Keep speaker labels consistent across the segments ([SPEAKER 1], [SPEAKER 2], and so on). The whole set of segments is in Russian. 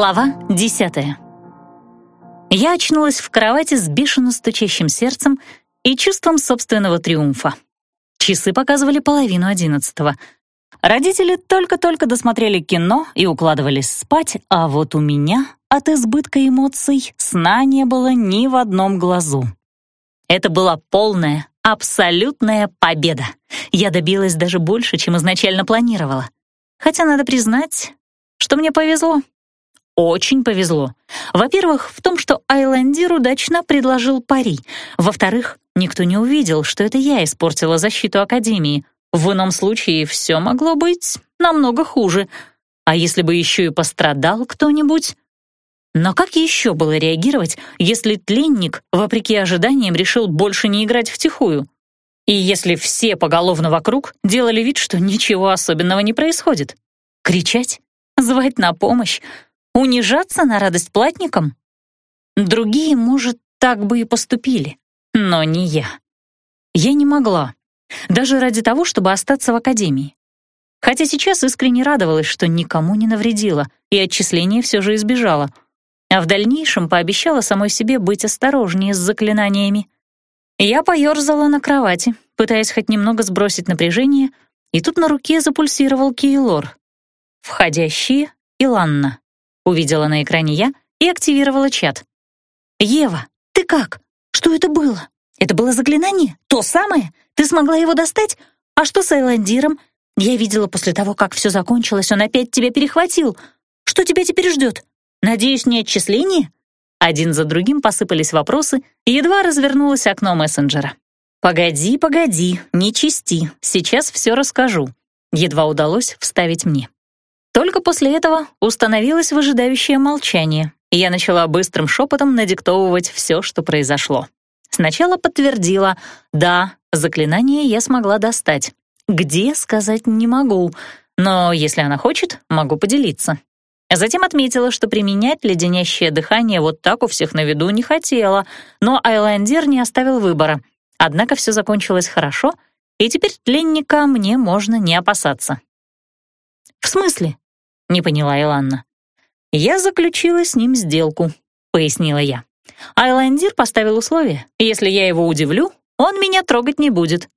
[SPEAKER 1] Глава десятая. Я очнулась в кровати с бешено стучащим сердцем и чувством собственного триумфа. Часы показывали половину одиннадцатого. Родители только-только досмотрели кино и укладывались спать, а вот у меня от избытка эмоций сна не было ни в одном глазу. Это была полная, абсолютная победа. Я добилась даже больше, чем изначально планировала. Хотя, надо признать, что мне повезло. Очень повезло. Во-первых, в том, что Айлендир удачно предложил пари. Во-вторых, никто не увидел, что это я испортила защиту Академии. В ином случае все могло быть намного хуже. А если бы еще и пострадал кто-нибудь? Но как еще было реагировать, если тленник, вопреки ожиданиям, решил больше не играть втихую? И если все поголовно вокруг делали вид, что ничего особенного не происходит? Кричать? Звать на помощь? Унижаться на радость платникам? Другие, может, так бы и поступили, но не я. Я не могла, даже ради того, чтобы остаться в академии. Хотя сейчас искренне радовалась, что никому не навредила и отчисления все же избежала, а в дальнейшем пообещала самой себе быть осторожнее с заклинаниями. Я поёрзала на кровати, пытаясь хоть немного сбросить напряжение, и тут на руке запульсировал Кейлор. Входящие — Иланна. Увидела на экране я и активировала чат. «Ева, ты как? Что это было? Это было заклинание? То самое? Ты смогла его достать? А что с Айландиром? Я видела после того, как все закончилось, он опять тебя перехватил. Что тебя теперь ждет? Надеюсь, не отчисление?» Один за другим посыпались вопросы, и едва развернулось окно мессенджера. «Погоди, погоди, не чисти, сейчас все расскажу», едва удалось вставить мне. Только после этого установилось выжидающее молчание, и я начала быстрым шепотом надиктовывать все, что произошло. Сначала подтвердила «да, заклинание я смогла достать». Где, сказать не могу, но если она хочет, могу поделиться. Затем отметила, что применять леденящее дыхание вот так у всех на виду не хотела, но Айландер не оставил выбора. Однако все закончилось хорошо, и теперь тленника мне можно не опасаться. «В смысле?» — не поняла Иланна. «Я заключила с ним сделку», — пояснила я. Айландир поставил условие. Если я его удивлю, он меня трогать не будет.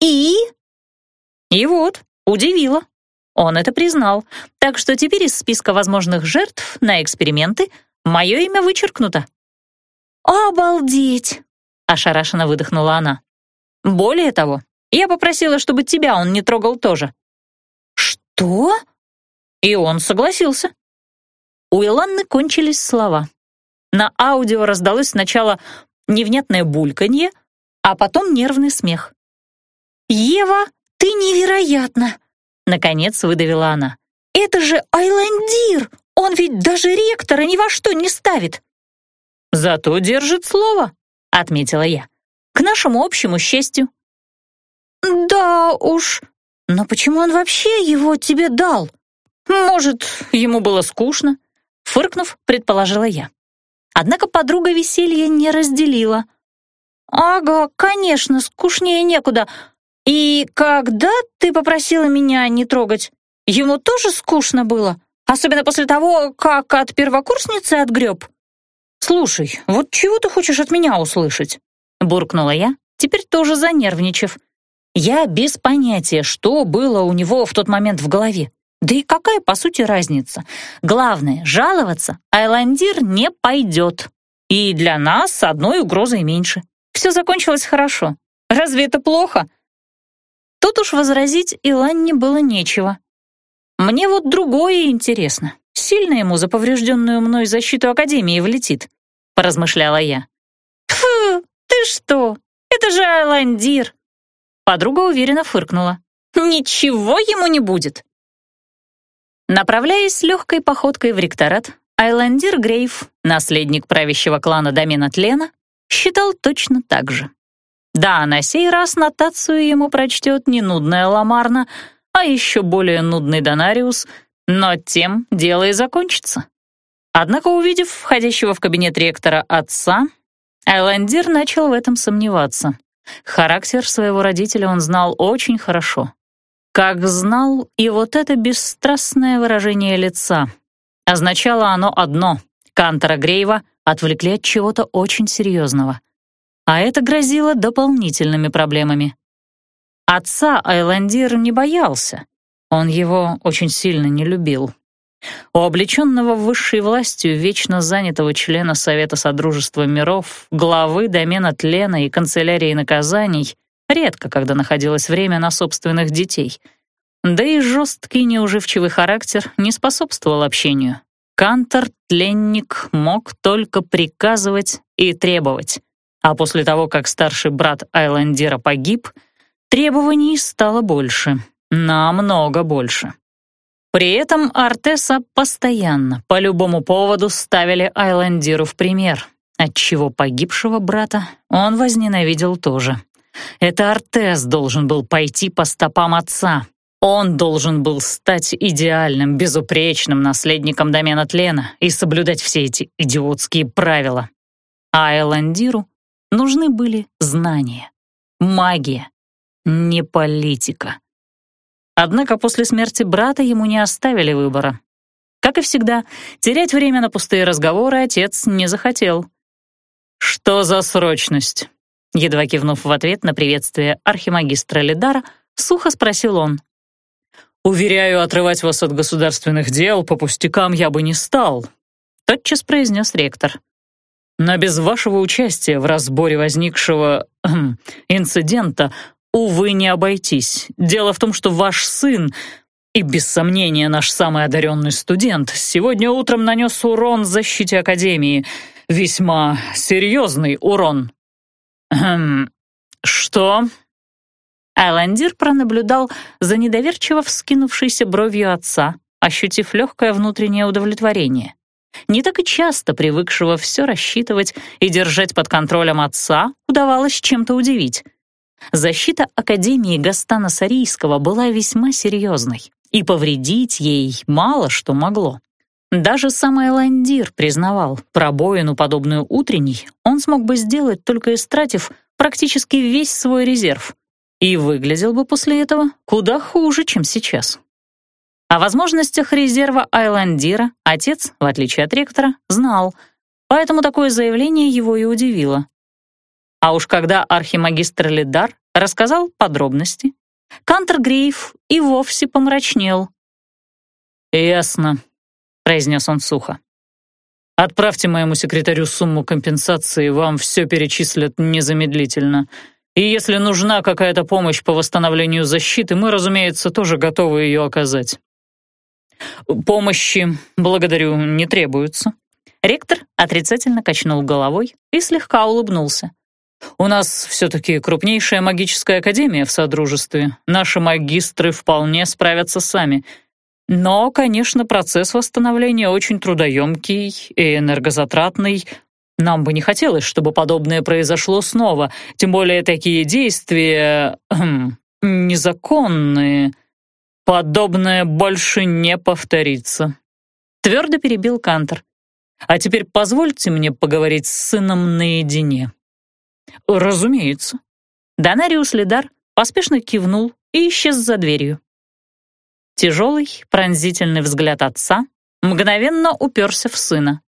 [SPEAKER 1] «И?» «И вот, удивила. Он это признал, так что теперь из списка возможных жертв на эксперименты мое имя вычеркнуто». «Обалдеть!» — ошарашенно выдохнула она. «Более того, я попросила, чтобы тебя он не трогал тоже. «Что?» И он согласился. У Иланны кончились слова. На аудио раздалось сначала невнятное бульканье, а потом нервный смех. «Ева, ты невероятна!» Наконец выдавила она. «Это же Айландир! Он ведь даже ректора ни во что не ставит!» «Зато держит слово», — отметила я. «К нашему общему счастью». «Да уж», но почему он вообще его тебе дал? Может, ему было скучно? Фыркнув, предположила я. Однако подруга веселья не разделила. «Ага, конечно, скучнее некуда. И когда ты попросила меня не трогать, ему тоже скучно было? Особенно после того, как от первокурсницы отгреб?» «Слушай, вот чего ты хочешь от меня услышать?» Буркнула я, теперь тоже занервничав. Я без понятия, что было у него в тот момент в голове. Да и какая, по сути, разница? Главное, жаловаться Айландир не пойдет. И для нас с одной угрозой меньше. Все закончилось хорошо. Разве это плохо? Тут уж возразить Иланне было нечего. Мне вот другое интересно. Сильно ему за поврежденную мной защиту Академии влетит, поразмышляла я. Фу, ты что? Это же Айландир. Подруга уверенно фыркнула. «Ничего ему не будет!» Направляясь легкой походкой в ректорат, Айландир Грейв, наследник правящего клана Домена Тлена, считал точно так же. Да, на сей раз нотацию ему прочтет не нудная Ламарна, а еще более нудный Донариус, но тем дело и закончится. Однако, увидев входящего в кабинет ректора отца, Айландир начал в этом сомневаться. Характер своего родителя он знал очень хорошо. Как знал и вот это бесстрастное выражение лица. Означало оно одно — Кантора Грейва отвлекли от чего-то очень серьезного. А это грозило дополнительными проблемами. Отца Айландир не боялся. Он его очень сильно не любил. У облеченного высшей властью вечно занятого члена Совета Содружества миров, главы домена тлена и канцелярии наказаний редко когда находилось время на собственных детей. Да и жесткий неуживчивый характер не способствовал общению. Кантор, тленник, мог только приказывать и требовать. А после того, как старший брат Айландера погиб, требований стало больше, намного больше. При этом Артеса постоянно, по любому поводу, ставили Айландиру в пример, отчего погибшего брата он возненавидел тоже. Это Артес должен был пойти по стопам отца. Он должен был стать идеальным, безупречным наследником домена тлена и соблюдать все эти идиотские правила. А Эландиру нужны были знания, магия, не политика. Однако после смерти брата ему не оставили выбора. Как и всегда, терять время на пустые разговоры отец не захотел. «Что за срочность?» Едва кивнув в ответ на приветствие архимагистра Лидара, сухо спросил он. «Уверяю, отрывать вас от государственных дел по пустякам я бы не стал», тотчас произнес ректор. «Но без вашего участия в разборе возникшего инцидента увы, не обойтись. Дело в том, что ваш сын, и без сомнения наш самый одаренный студент, сегодня утром нанес урон защите Академии. Весьма серьезный урон. Хм, что? Айландир пронаблюдал за недоверчиво вскинувшейся бровью отца, ощутив легкое внутреннее удовлетворение. Не так и часто привыкшего все рассчитывать и держать под контролем отца удавалось чем-то удивить. Защита Академии Гастана Сарийского была весьма серьезной, и повредить ей мало что могло. Даже сам Айландир признавал, пробоину, подобную утренней, он смог бы сделать, только истратив практически весь свой резерв, и выглядел бы после этого куда хуже, чем сейчас. О возможностях резерва Айландира отец, в отличие от ректора, знал, поэтому такое заявление его и удивило. А уж когда архимагистр Лидар рассказал подробности, Кантер Грейв и вовсе помрачнел. «Ясно», — произнес он сухо. «Отправьте моему секретарю сумму компенсации, вам все перечислят незамедлительно. И если нужна какая-то помощь по восстановлению защиты, мы, разумеется, тоже готовы ее оказать». «Помощи, благодарю, не требуется». Ректор отрицательно качнул головой и слегка улыбнулся. У нас все-таки крупнейшая магическая академия в Содружестве. Наши магистры вполне справятся сами. Но, конечно, процесс восстановления очень трудоемкий и энергозатратный. Нам бы не хотелось, чтобы подобное произошло снова, тем более такие действия... Хм, незаконные. Подобное больше не повторится. Твердо перебил Кантор. А теперь позвольте мне поговорить с сыном наедине. «Разумеется». Донариус Лидар поспешно кивнул и исчез за дверью. Тяжелый, пронзительный взгляд отца мгновенно уперся в сына.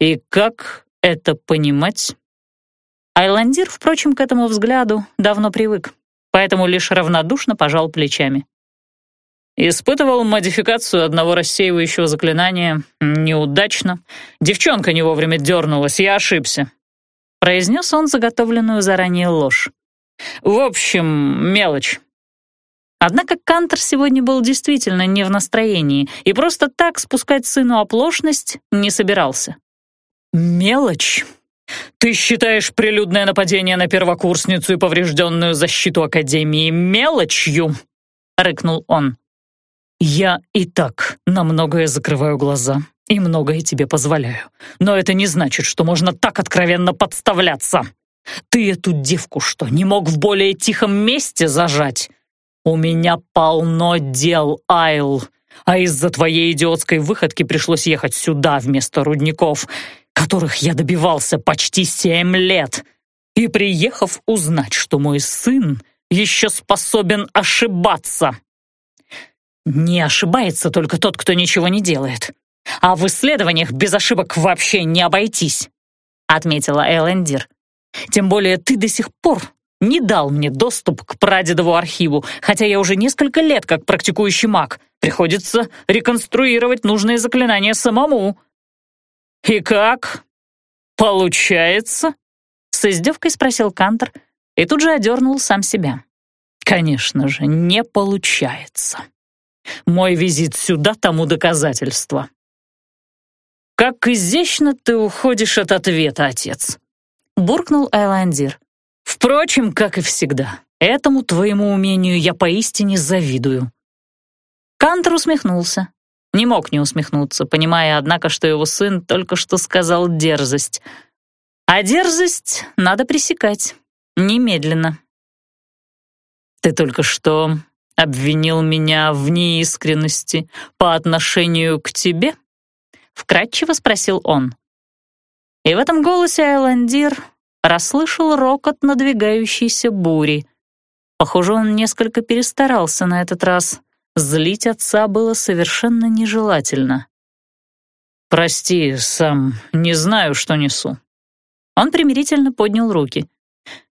[SPEAKER 1] «И как это понимать?» Айландир, впрочем, к этому взгляду давно привык, поэтому лишь равнодушно пожал плечами. Испытывал модификацию одного рассеивающего заклинания. Неудачно. Девчонка не вовремя дернулась, я ошибся произнес он заготовленную заранее ложь. «В общем, мелочь». Однако Кантер сегодня был действительно не в настроении и просто так спускать сыну оплошность не собирался. «Мелочь? Ты считаешь прилюдное нападение на первокурсницу и поврежденную защиту Академии мелочью?» — рыкнул он. «Я и так на многое закрываю глаза и многое тебе позволяю. Но это не значит, что можно так откровенно подставляться. Ты эту девку что, не мог в более тихом месте зажать? У меня полно дел, Айл, а из-за твоей идиотской выходки пришлось ехать сюда вместо рудников, которых я добивался почти семь лет. И приехав узнать, что мой сын еще способен ошибаться. Не ошибается только тот, кто ничего не делает. А в исследованиях без ошибок вообще не обойтись, отметила Элендир. Тем более ты до сих пор не дал мне доступ к прадедову архиву, хотя я уже несколько лет как практикующий маг. Приходится реконструировать нужные заклинания самому. И как? Получается? С издевкой спросил Кантор и тут же одернул сам себя. Конечно же, не получается. Мой визит сюда тому доказательство. «Как изящно ты уходишь от ответа, отец!» — буркнул Айландир. «Впрочем, как и всегда, этому твоему умению я поистине завидую». Кантер усмехнулся. Не мог не усмехнуться, понимая, однако, что его сын только что сказал дерзость. А дерзость надо пресекать. Немедленно. «Ты только что обвинил меня в неискренности по отношению к тебе?» Вкратчиво спросил он. И в этом голосе Айландир расслышал рокот надвигающейся бури. Похоже, он несколько перестарался на этот раз. Злить отца было совершенно нежелательно. «Прости, сам не знаю, что несу». Он примирительно поднял руки.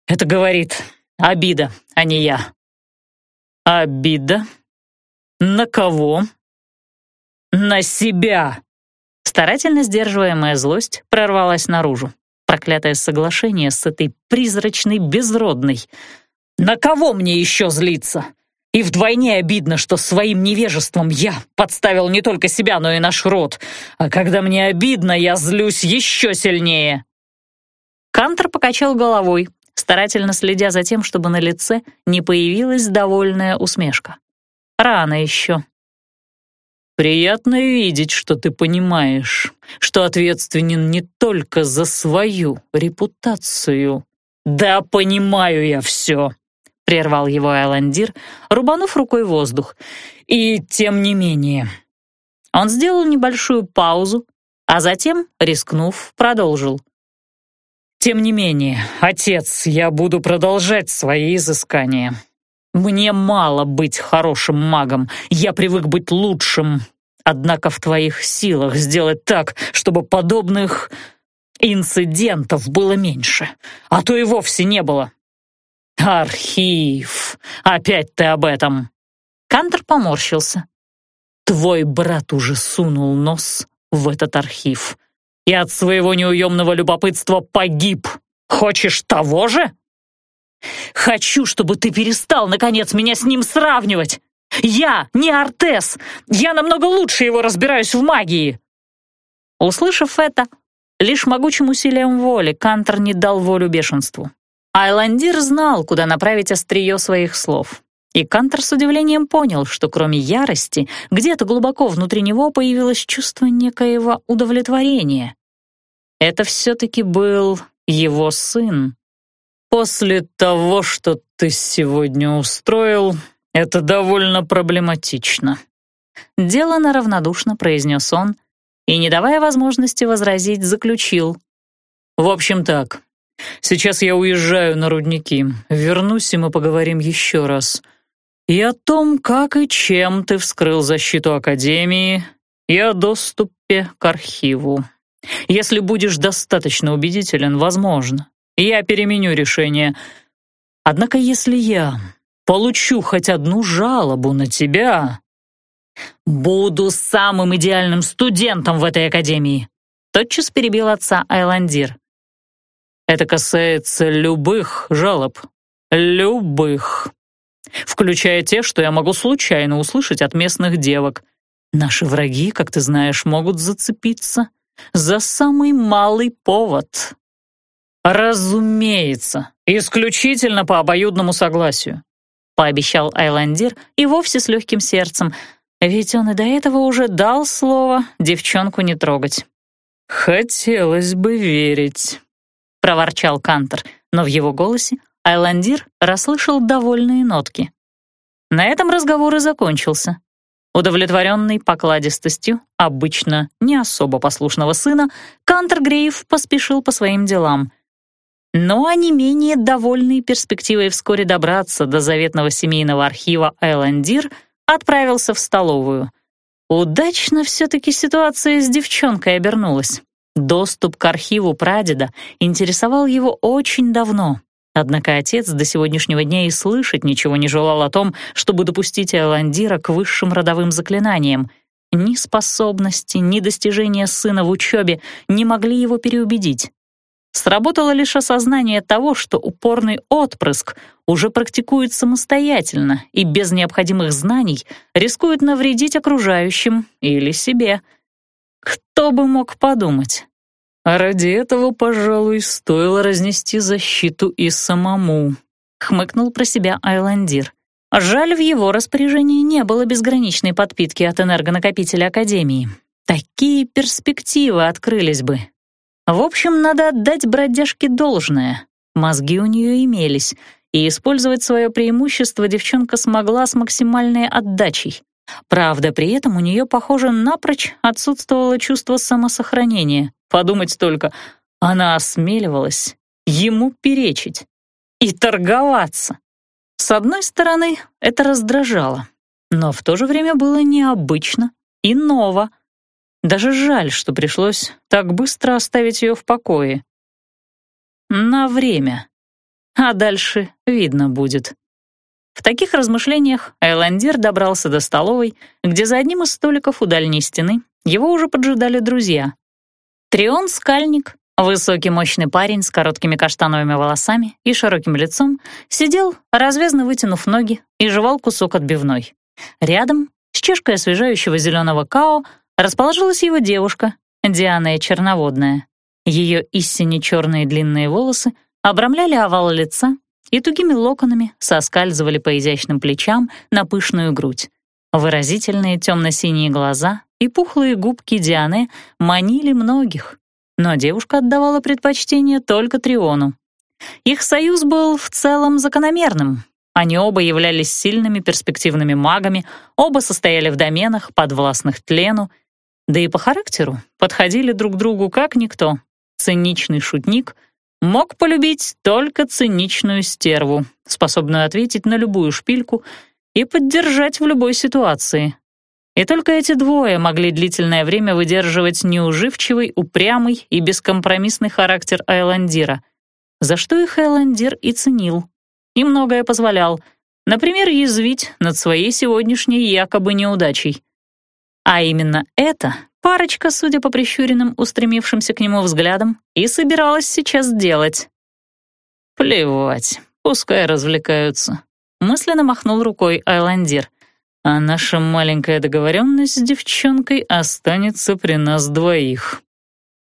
[SPEAKER 1] «Это говорит обида, а не я». «Обида? На кого?» «На себя!» Старательно сдерживаемая злость прорвалась наружу. Проклятое соглашение с этой призрачной безродной. На кого мне еще злиться? И вдвойне обидно, что своим невежеством я подставил не только себя, но и наш род. А когда мне обидно, я злюсь еще сильнее. Кантор покачал головой, старательно следя за тем, чтобы на лице не появилась довольная усмешка. Рано еще. Приятно видеть, что ты понимаешь, что ответственен не только за свою репутацию. Да, понимаю я все, прервал его Айландир, рубанув рукой воздух. И тем не менее. Он сделал небольшую паузу, а затем, рискнув, продолжил. Тем не менее, отец, я буду продолжать свои изыскания. Мне мало быть хорошим магом, я привык быть лучшим. Однако в твоих силах сделать так, чтобы подобных инцидентов было меньше, а то и вовсе не было. Архив, опять ты об этом. Кантер поморщился. Твой брат уже сунул нос в этот архив и от своего неуемного любопытства погиб. Хочешь того же? Хочу, чтобы ты перестал, наконец, меня с ним сравнивать. Я не Артес. Я намного лучше его разбираюсь в магии. Услышав это, лишь могучим усилием воли Кантор не дал волю бешенству. Айландир знал, куда направить острие своих слов. И Кантор с удивлением понял, что кроме ярости, где-то глубоко внутри него появилось чувство некоего удовлетворения. Это все-таки был его сын. «После того, что ты сегодня устроил, это довольно проблематично». Делано равнодушно произнес он и, не давая возможности возразить, заключил. «В общем так, сейчас я уезжаю на рудники. Вернусь, и мы поговорим еще раз. И о том, как и чем ты вскрыл защиту Академии, и о доступе к архиву. Если будешь достаточно убедителен, возможно, я переменю решение. Однако если я получу хоть одну жалобу на тебя, буду самым идеальным студентом в этой академии. Тотчас перебил отца Айландир. Это касается любых жалоб. Любых. Включая те, что я могу случайно услышать от местных девок. Наши враги, как ты знаешь, могут зацепиться за самый малый повод. «Разумеется, исключительно по обоюдному согласию», — пообещал Айландир и вовсе с легким сердцем, ведь он и до этого уже дал слово девчонку не трогать. «Хотелось бы верить», — проворчал Кантор, но в его голосе Айландир расслышал довольные нотки. На этом разговор и закончился. Удовлетворенный покладистостью обычно не особо послушного сына, Кантергрейв поспешил по своим делам — но они менее довольные перспективой вскоре добраться до заветного семейного архива Эландир отправился в столовую. Удачно все-таки ситуация с девчонкой обернулась. Доступ к архиву прадеда интересовал его очень давно. Однако отец до сегодняшнего дня и слышать ничего не желал о том, чтобы допустить Эландира к высшим родовым заклинаниям. Ни способности, ни достижения сына в учебе не могли его переубедить. Сработало лишь осознание того, что упорный отпрыск уже практикует самостоятельно и без необходимых знаний рискует навредить окружающим или себе. Кто бы мог подумать? А ради этого, пожалуй, стоило разнести защиту и самому, хмыкнул про себя Айландир. Жаль, в его распоряжении не было безграничной подпитки от энергонакопителя Академии. Такие перспективы открылись бы. В общем, надо отдать бродяжке должное. Мозги у нее имелись, и использовать свое преимущество девчонка смогла с максимальной отдачей. Правда, при этом у нее, похоже, напрочь отсутствовало чувство самосохранения. Подумать только, она осмеливалась ему перечить и торговаться. С одной стороны, это раздражало, но в то же время было необычно и ново. Даже жаль, что пришлось так быстро оставить ее в покое. На время. А дальше видно будет. В таких размышлениях Айландир добрался до столовой, где за одним из столиков у дальней стены его уже поджидали друзья. Трион Скальник, высокий мощный парень с короткими каштановыми волосами и широким лицом, сидел, развязно вытянув ноги, и жевал кусок отбивной. Рядом, с чашкой освежающего зеленого као, расположилась его девушка, Диана Черноводная. Ее истинно черные длинные волосы обрамляли овал лица и тугими локонами соскальзывали по изящным плечам на пышную грудь. Выразительные темно-синие глаза и пухлые губки Дианы манили многих, но девушка отдавала предпочтение только Триону. Их союз был в целом закономерным. Они оба являлись сильными перспективными магами, оба состояли в доменах, подвластных тлену, да и по характеру подходили друг другу как никто. Циничный шутник — мог полюбить только циничную стерву, способную ответить на любую шпильку и поддержать в любой ситуации. И только эти двое могли длительное время выдерживать неуживчивый, упрямый и бескомпромиссный характер Айландира, за что их Айландир и ценил. И многое позволял, например, язвить над своей сегодняшней якобы неудачей. А именно это Парочка, судя по прищуренным, устремившимся к нему взглядам, и собиралась сейчас делать. «Плевать, пускай развлекаются», — мысленно махнул рукой Айландир. «А наша маленькая договоренность с девчонкой останется при нас двоих».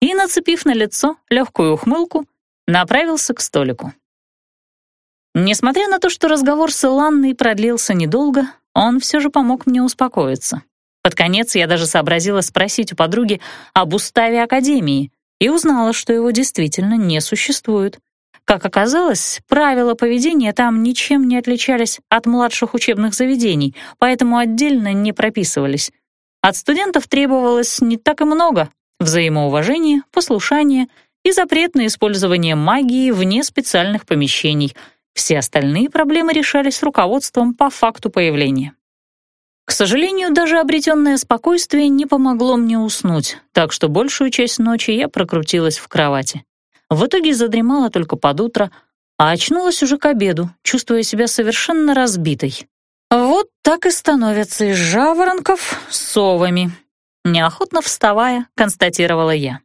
[SPEAKER 1] И, нацепив на лицо легкую ухмылку, направился к столику. Несмотря на то, что разговор с Иланной продлился недолго, он все же помог мне успокоиться. Под конец я даже сообразила спросить у подруги об уставе Академии и узнала, что его действительно не существует. Как оказалось, правила поведения там ничем не отличались от младших учебных заведений, поэтому отдельно не прописывались. От студентов требовалось не так и много — взаимоуважение, послушание и запрет на использование магии вне специальных помещений. Все остальные проблемы решались руководством по факту появления. К сожалению, даже обретенное спокойствие не помогло мне уснуть, так что большую часть ночи я прокрутилась в кровати. В итоге задремала только под утро, а очнулась уже к обеду, чувствуя себя совершенно разбитой. Вот так и становятся из жаворонков совами. Неохотно вставая, констатировала я.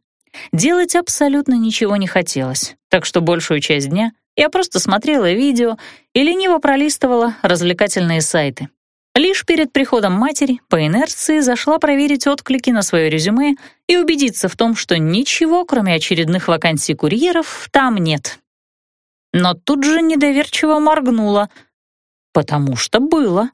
[SPEAKER 1] Делать абсолютно ничего не хотелось, так что большую часть дня я просто смотрела видео и лениво пролистывала развлекательные сайты. Лишь перед приходом матери по инерции зашла проверить отклики на свое резюме и убедиться в том, что ничего, кроме очередных вакансий курьеров, там нет. Но тут же недоверчиво моргнула, потому что было.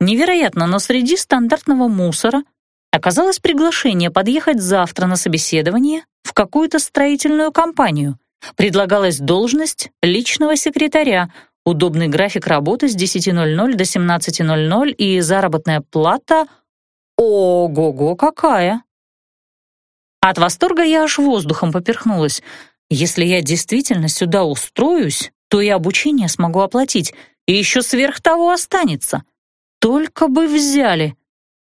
[SPEAKER 1] Невероятно, но среди стандартного мусора оказалось приглашение подъехать завтра на собеседование в какую-то строительную компанию. Предлагалась должность личного секретаря — удобный график работы с 10.00 до 17.00 и заработная плата ого-го какая! От восторга я аж воздухом поперхнулась. Если я действительно сюда устроюсь, то и обучение смогу оплатить, и еще сверх того останется. Только бы взяли.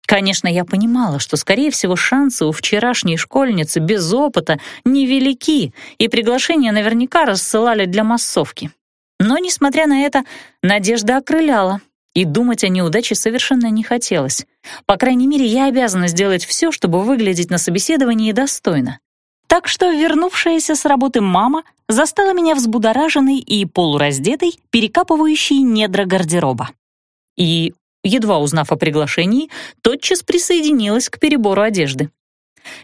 [SPEAKER 1] Конечно, я понимала, что, скорее всего, шансы у вчерашней школьницы без опыта невелики, и приглашения наверняка рассылали для массовки. Но, несмотря на это, надежда окрыляла, и думать о неудаче совершенно не хотелось. По крайней мере, я обязана сделать все, чтобы выглядеть на собеседовании достойно. Так что вернувшаяся с работы мама застала меня взбудораженной и полураздетой, перекапывающей недра гардероба. И, едва узнав о приглашении, тотчас присоединилась к перебору одежды.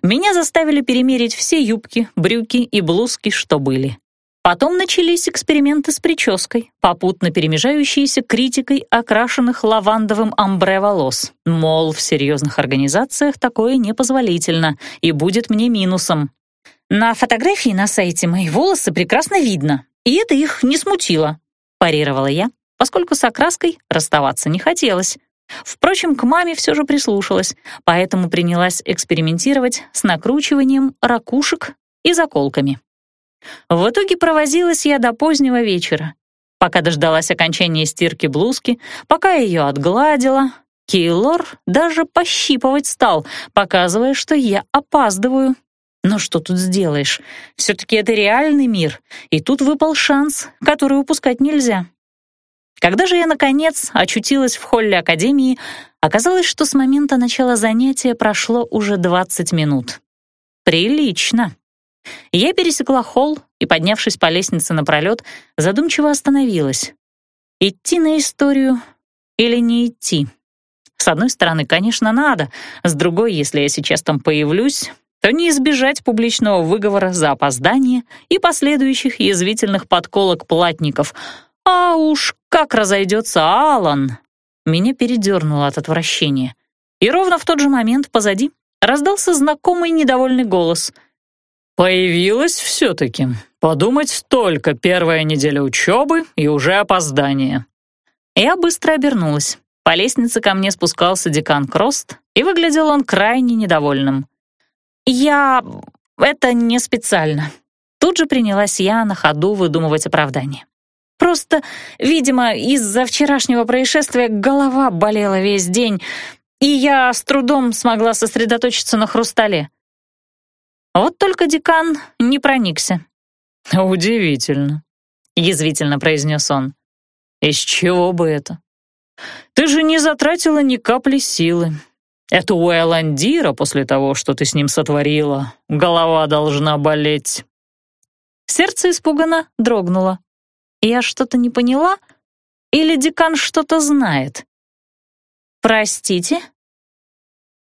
[SPEAKER 1] Меня заставили перемерить все юбки, брюки и блузки, что были. Потом начались эксперименты с прической, попутно перемежающиеся критикой окрашенных лавандовым амбре волос. Мол, в серьезных организациях такое непозволительно и будет мне минусом. На фотографии на сайте мои волосы прекрасно видно, и это их не смутило, парировала я, поскольку с окраской расставаться не хотелось. Впрочем, к маме все же прислушалась, поэтому принялась экспериментировать с накручиванием ракушек и заколками. В итоге провозилась я до позднего вечера. Пока дождалась окончания стирки блузки, пока ее отгладила, Кейлор даже пощипывать стал, показывая, что я опаздываю. Но что тут сделаешь? Все-таки это реальный мир, и тут выпал шанс, который упускать нельзя. Когда же я, наконец, очутилась в холле Академии, оказалось, что с момента начала занятия прошло уже 20 минут. Прилично. Я пересекла холл и, поднявшись по лестнице напролет, задумчиво остановилась. Идти на историю или не идти? С одной стороны, конечно, надо, с другой, если я сейчас там появлюсь, то не избежать публичного выговора за опоздание и последующих язвительных подколок платников. А уж как разойдется Алан! Меня передернуло от отвращения. И ровно в тот же момент позади раздался знакомый недовольный голос — «Появилась все-таки. Подумать только, первая неделя учебы и уже опоздание». Я быстро обернулась. По лестнице ко мне спускался декан Крост, и выглядел он крайне недовольным. «Я... это не специально». Тут же принялась я на ходу выдумывать оправдание. Просто, видимо, из-за вчерашнего происшествия голова болела весь день, и я с трудом смогла сосредоточиться на хрустале. Вот только декан не проникся.
[SPEAKER 2] «Удивительно», — язвительно произнес он. «Из чего бы это? Ты же не затратила ни капли силы. Это у Эландира после того, что ты с ним сотворила. Голова должна болеть».
[SPEAKER 1] Сердце испуганно дрогнуло. Я что-то не поняла? Или декан что-то знает? «Простите?»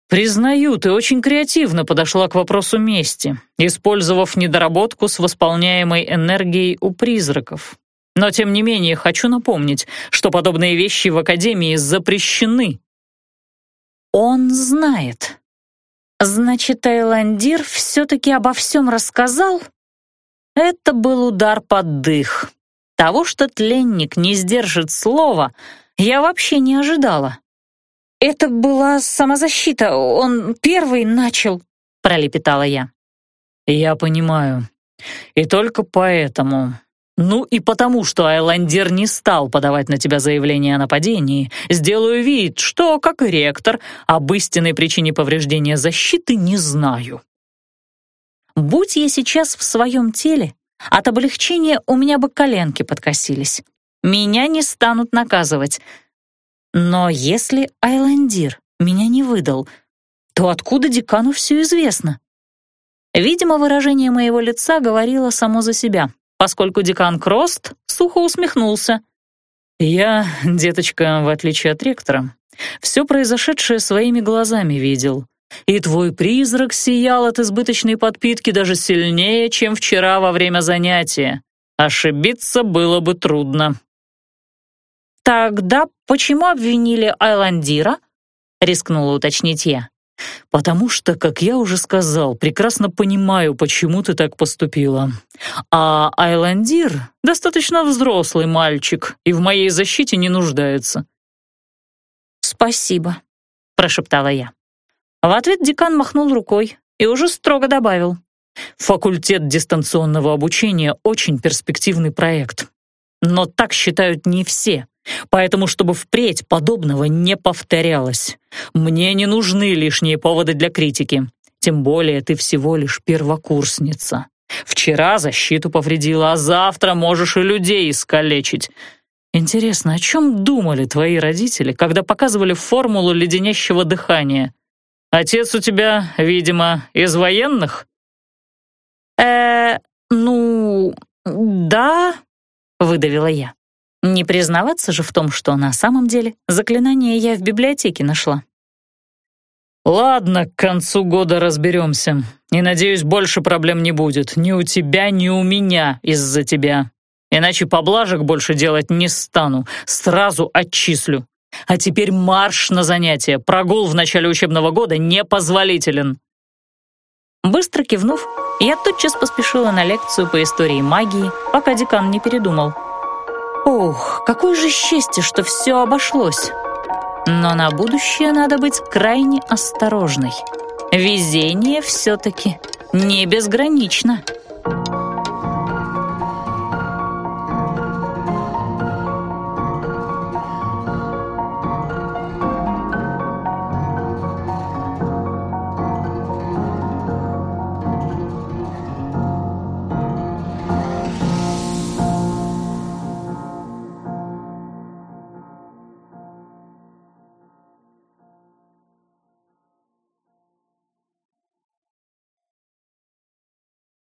[SPEAKER 2] «Признаю, ты очень креативно подошла к вопросу мести, использовав недоработку с восполняемой энергией у призраков. Но, тем не менее, хочу напомнить, что подобные вещи в Академии запрещены».
[SPEAKER 1] «Он знает. Значит, Айландир все-таки обо всем рассказал?» Это был удар под дых. Того, что тленник не сдержит слова, я вообще не ожидала. «Это была самозащита, он первый начал», — пролепетала я.
[SPEAKER 2] «Я понимаю. И только поэтому. Ну и потому, что Айландер не стал подавать на тебя заявление о нападении, сделаю вид, что, как и ректор, об истинной причине повреждения защиты не знаю».
[SPEAKER 1] Будь я сейчас в своем теле, от облегчения у меня бы коленки подкосились. Меня не станут наказывать — но если Айландир меня не выдал, то откуда декану все известно? Видимо, выражение моего лица говорило само за себя, поскольку декан Крост сухо усмехнулся.
[SPEAKER 2] «Я, деточка, в отличие от ректора, все произошедшее своими глазами видел, и твой призрак сиял от избыточной подпитки даже сильнее, чем вчера во время занятия. Ошибиться было бы трудно».
[SPEAKER 1] «Тогда почему обвинили Айландира?» — рискнула уточнить я.
[SPEAKER 2] «Потому что, как я уже сказал, прекрасно понимаю, почему ты так поступила. А Айландир — достаточно взрослый мальчик и в моей защите не нуждается».
[SPEAKER 1] «Спасибо», — прошептала я. В ответ декан махнул рукой и уже строго добавил.
[SPEAKER 2] «Факультет дистанционного обучения — очень перспективный проект. Но так считают не все. Поэтому, чтобы впредь подобного не повторялось, мне не нужны лишние поводы для критики. Тем более ты всего лишь первокурсница. Вчера защиту повредила, а завтра можешь и людей искалечить. Интересно, о чем думали твои родители, когда показывали формулу леденящего дыхания? Отец у тебя, видимо, из военных?
[SPEAKER 1] э ну, да, выдавила я. Не признаваться же в том, что на самом деле заклинание я в библиотеке нашла.
[SPEAKER 2] «Ладно, к концу года разберемся. И, надеюсь, больше проблем не будет. Ни у тебя, ни у меня из-за тебя. Иначе поблажек больше делать не стану. Сразу отчислю. А теперь марш на занятия. Прогул в начале учебного года непозволителен».
[SPEAKER 1] Быстро кивнув, я тотчас поспешила на лекцию по истории магии, пока декан не передумал. Ох, какое же счастье, что все обошлось. Но на будущее надо быть крайне осторожной. Везение все-таки не безгранично.